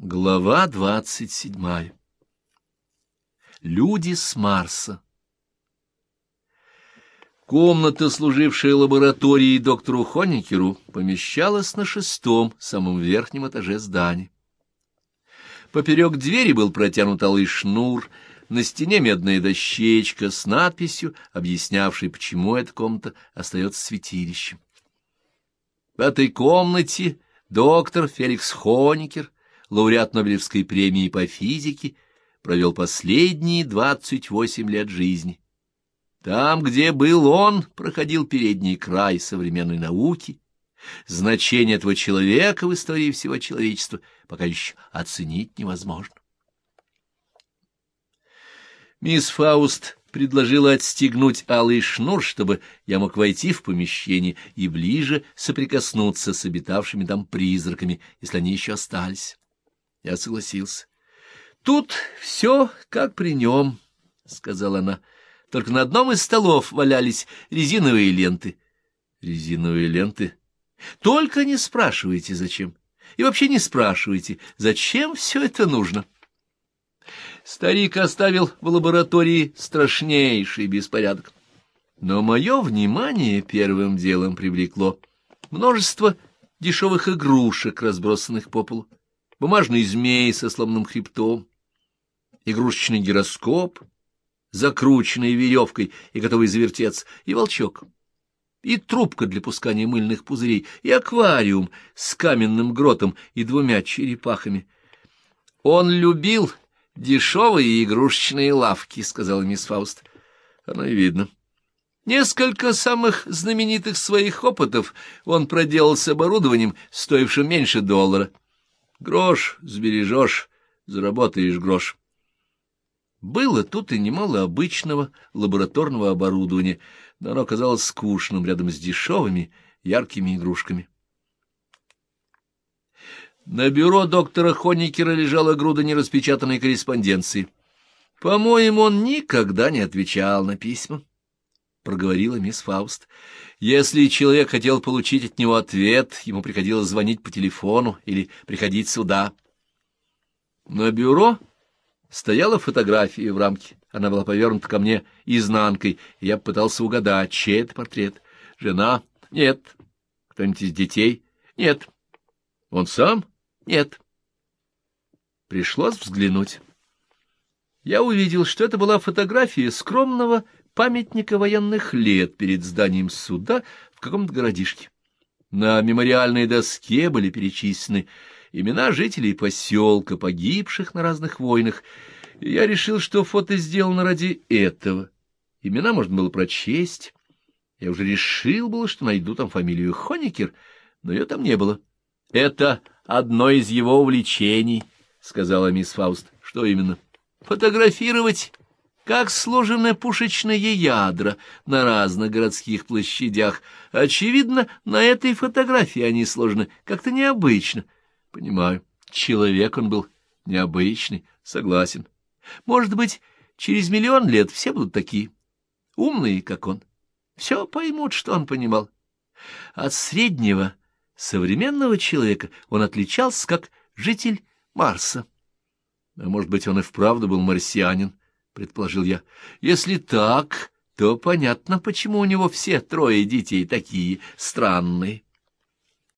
Глава двадцать седьмая. Люди с Марса. Комната, служившая лабораторией доктору Хоникеру, помещалась на шестом, самом верхнем этаже здания. Поперек двери был протянут алый шнур, на стене медная дощечка с надписью, объяснявшей, почему эта комната остается святилищем. В этой комнате доктор Феликс Хоникер — лауреат Нобелевской премии по физике, провел последние двадцать восемь лет жизни. Там, где был он, проходил передний край современной науки. Значение этого человека в истории всего человечества пока еще оценить невозможно. Мисс Фауст предложила отстегнуть алый шнур, чтобы я мог войти в помещение и ближе соприкоснуться с обитавшими там призраками, если они еще остались. Я согласился. — Тут все как при нем, — сказала она. — Только на одном из столов валялись резиновые ленты. — Резиновые ленты? — Только не спрашивайте, зачем. И вообще не спрашивайте, зачем все это нужно. Старик оставил в лаборатории страшнейший беспорядок. Но мое внимание первым делом привлекло множество дешевых игрушек, разбросанных по полу бумажный змей со сломанным хребтом, игрушечный гироскоп, закрученный веревкой и готовый завертеться, и волчок, и трубка для пускания мыльных пузырей, и аквариум с каменным гротом и двумя черепахами. Он любил дешевые игрушечные лавки, — сказала мисс Фауст. Оно и видно. Несколько самых знаменитых своих опытов он проделал с оборудованием, стоившим меньше доллара — Грош сбережешь, заработаешь грош. Было тут и немало обычного лабораторного оборудования, но оно казалось скучным рядом с дешевыми, яркими игрушками. На бюро доктора Хоникера лежала груда нераспечатанной корреспонденции. По-моему, он никогда не отвечал на письма, — проговорила мисс Фауст. Если человек хотел получить от него ответ, ему приходилось звонить по телефону или приходить сюда. На бюро стояла фотография в рамке. Она была повернута ко мне изнанкой, и я пытался угадать, чей это портрет. Жена? Нет. Кто-нибудь из детей? Нет. Он сам? Нет. Пришлось взглянуть. Я увидел, что это была фотография скромного памятника военных лет перед зданием суда в каком-то городишке. На мемориальной доске были перечислены имена жителей поселка, погибших на разных войнах, и я решил, что фото сделано ради этого. Имена можно было прочесть. Я уже решил было, что найду там фамилию Хоникер, но ее там не было. — Это одно из его увлечений, — сказала мисс Фауст. — Что именно? — Фотографировать как сложены пушечные ядра на разных городских площадях. Очевидно, на этой фотографии они сложены как-то необычно. Понимаю, человек он был необычный, согласен. Может быть, через миллион лет все будут такие, умные, как он. Все поймут, что он понимал. От среднего, современного человека он отличался как житель Марса. А может быть, он и вправду был марсианин, предположил я. Если так, то понятно, почему у него все трое детей такие странные.